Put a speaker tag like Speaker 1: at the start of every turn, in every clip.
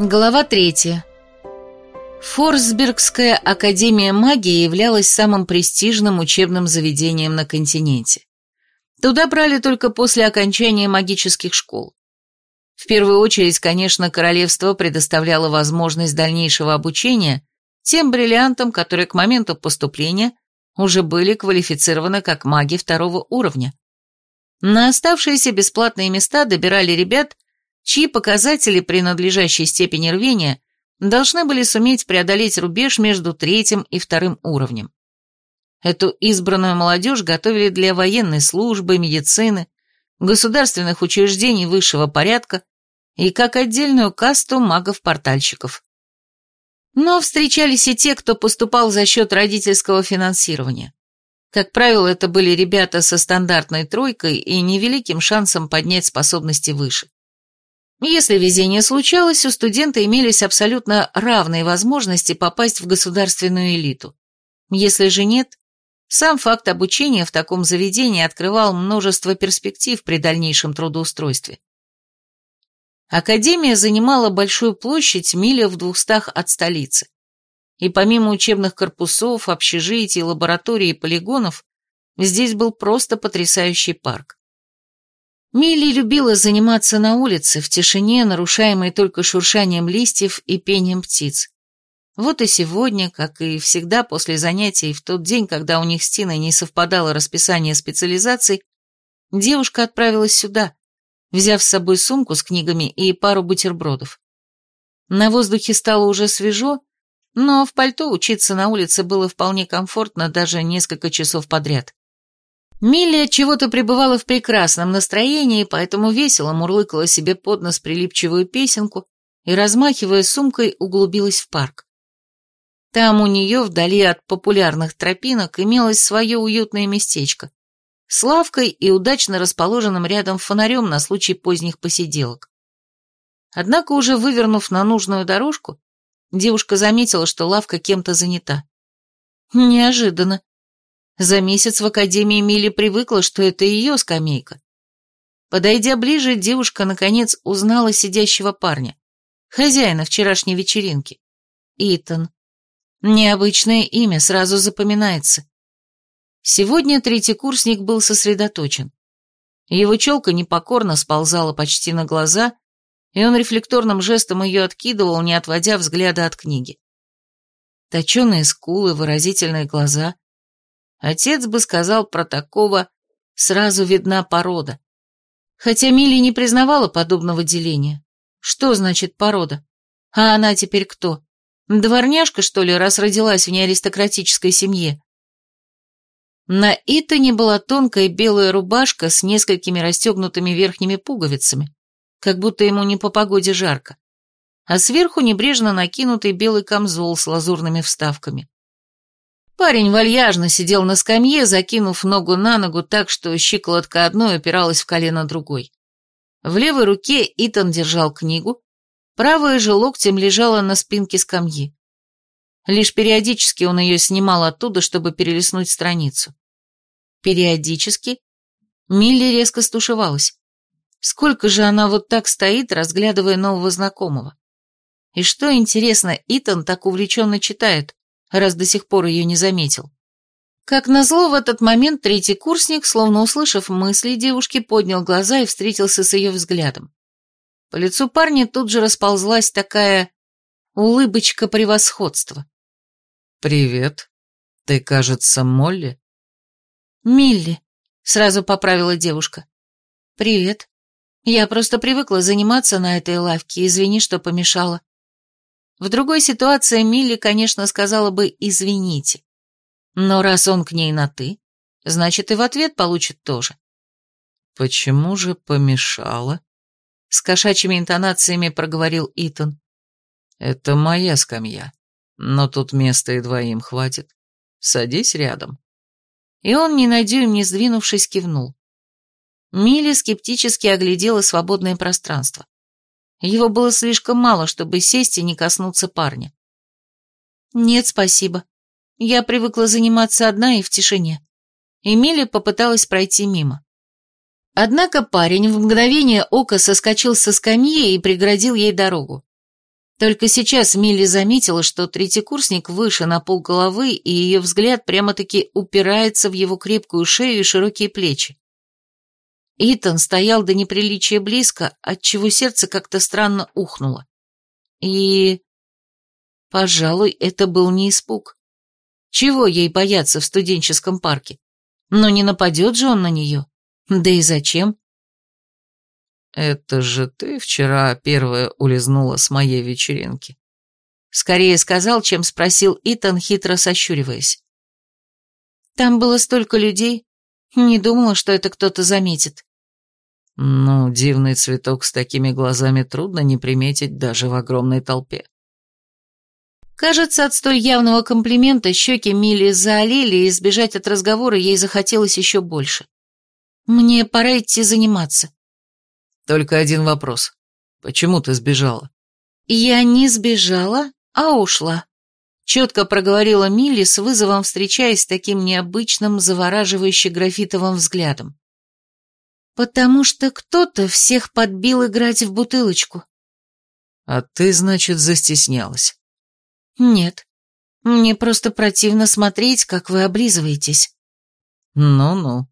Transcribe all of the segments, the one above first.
Speaker 1: Глава третья. Форсбергская академия магии являлась самым престижным учебным заведением на континенте. Туда брали только после окончания магических школ. В первую очередь, конечно, королевство предоставляло возможность дальнейшего обучения тем бриллиантам, которые к моменту поступления уже были квалифицированы как маги второго уровня. На оставшиеся бесплатные места добирали ребят, чьи показатели при надлежащей степени рвения должны были суметь преодолеть рубеж между третьим и вторым уровнем. Эту избранную молодежь готовили для военной службы, медицины, государственных учреждений высшего порядка и как отдельную касту магов-портальщиков. Но встречались и те, кто поступал за счет родительского финансирования. Как правило, это были ребята со стандартной тройкой и невеликим шансом поднять способности выше. Если везение случалось, у студента имелись абсолютно равные возможности попасть в государственную элиту. Если же нет, сам факт обучения в таком заведении открывал множество перспектив при дальнейшем трудоустройстве. Академия занимала большую площадь миля в двухстах от столицы. И помимо учебных корпусов, общежитий, лабораторий и полигонов, здесь был просто потрясающий парк. Милли любила заниматься на улице, в тишине, нарушаемой только шуршанием листьев и пением птиц. Вот и сегодня, как и всегда после занятий, в тот день, когда у них с Тиной не совпадало расписание специализаций, девушка отправилась сюда, взяв с собой сумку с книгами и пару бутербродов. На воздухе стало уже свежо, но в пальто учиться на улице было вполне комфортно даже несколько часов подряд. Милли чего-то пребывала в прекрасном настроении, поэтому весело мурлыкала себе под нос прилипчивую песенку и, размахивая сумкой, углубилась в парк. Там у нее, вдали от популярных тропинок, имелось свое уютное местечко с лавкой и удачно расположенным рядом фонарем на случай поздних посиделок. Однако, уже вывернув на нужную дорожку, девушка заметила, что лавка кем-то занята. Неожиданно. За месяц в Академии Милли привыкла, что это ее скамейка. Подойдя ближе, девушка, наконец, узнала сидящего парня, хозяина вчерашней вечеринки. Итан. Необычное имя, сразу запоминается. Сегодня третий курсник был сосредоточен. Его челка непокорно сползала почти на глаза, и он рефлекторным жестом ее откидывал, не отводя взгляда от книги. Точеные скулы, выразительные глаза, Отец бы сказал про такого «сразу видна порода». Хотя Милли не признавала подобного деления. Что значит порода? А она теперь кто? Дворняжка, что ли, раз родилась в неаристократической семье? На Итане была тонкая белая рубашка с несколькими расстегнутыми верхними пуговицами, как будто ему не по погоде жарко, а сверху небрежно накинутый белый камзол с лазурными вставками. Парень вальяжно сидел на скамье, закинув ногу на ногу так, что щиколотка одной упиралась в колено другой. В левой руке Итан держал книгу, правая же локтем лежала на спинке скамьи. Лишь периодически он ее снимал оттуда, чтобы перелистнуть страницу. Периодически Милли резко стушевалась. Сколько же она вот так стоит, разглядывая нового знакомого? И что, интересно, Итан так увлеченно читает? Раз до сих пор ее не заметил. Как назло, в этот момент третий курсник, словно услышав мысли девушки, поднял глаза и встретился с ее взглядом. По лицу парня тут же расползлась такая улыбочка превосходства.
Speaker 2: «Привет. Ты, кажется, Молли?»
Speaker 1: «Милли», — сразу поправила девушка. «Привет. Я просто привыкла заниматься на этой лавке, извини, что помешала». В другой ситуации Милли, конечно, сказала бы «извините». Но раз он к ней на «ты», значит и в ответ получит тоже.
Speaker 2: «Почему же помешала?»
Speaker 1: С кошачьими интонациями проговорил Итан.
Speaker 2: «Это моя скамья, но тут места и двоим хватит. Садись рядом».
Speaker 1: И он, ни на дюйм не сдвинувшись, кивнул. Милли скептически оглядела свободное пространство. Его было слишком мало, чтобы сесть и не коснуться парня. «Нет, спасибо. Я привыкла заниматься одна и в тишине». Эмилия попыталась пройти мимо. Однако парень в мгновение ока соскочил со скамьи и преградил ей дорогу. Только сейчас Милли заметила, что третьекурсник выше на полголовы, и ее взгляд прямо-таки упирается в его крепкую шею и широкие плечи. Итан стоял до неприличия близко, отчего сердце как-то странно ухнуло. И... Пожалуй, это был не испуг. Чего ей бояться в студенческом парке? Но не нападет же он на нее. Да и зачем?
Speaker 2: «Это же ты вчера первая улизнула с моей вечеринки?»
Speaker 1: Скорее сказал, чем спросил Итан, хитро сощуриваясь. «Там было столько людей. Не думала, что это кто-то заметит».
Speaker 2: «Ну, дивный цветок с такими глазами трудно не приметить даже в огромной толпе».
Speaker 1: Кажется, от столь явного комплимента щеки Мили заолели, и избежать от разговора ей захотелось еще больше. «Мне пора идти заниматься».
Speaker 2: Только один вопрос. Почему ты сбежала?
Speaker 1: Я не сбежала, а ушла. Четко проговорила Милли с вызовом, встречаясь с таким необычным, завораживающе графитовым взглядом. Потому что кто-то всех подбил играть в бутылочку.
Speaker 2: А ты, значит, застеснялась?
Speaker 1: Нет. Мне просто противно смотреть, как вы облизываетесь.
Speaker 2: Ну-ну.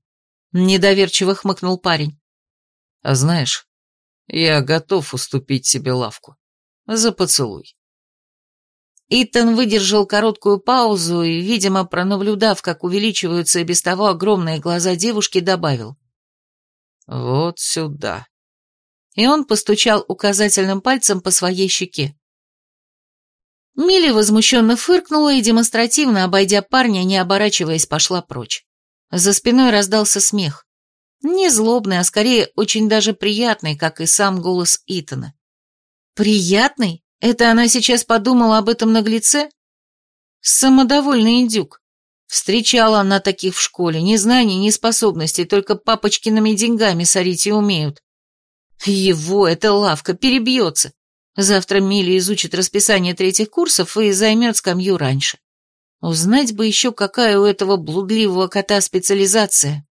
Speaker 1: Недоверчиво хмыкнул парень.
Speaker 2: А знаешь, я готов уступить себе лавку. За поцелуй.
Speaker 1: Итан выдержал короткую паузу и, видимо, пронаблюдав, как увеличиваются и без того огромные глаза девушки, добавил.
Speaker 2: «Вот сюда».
Speaker 1: И он постучал указательным пальцем по своей щеке. Милли возмущенно фыркнула и, демонстративно обойдя парня, не оборачиваясь, пошла прочь. За спиной раздался смех. Не злобный, а скорее очень даже приятный, как и сам голос Итана. Приятный? Это она сейчас подумала об этом наглеце? Самодовольный индюк. Встречала она таких в школе, ни знаний, ни способностей, только папочкиными деньгами сорить и умеют. Его эта лавка перебьется. Завтра Миля изучит расписание третьих курсов и займет скамью раньше. Узнать бы еще, какая у этого блудливого кота специализация.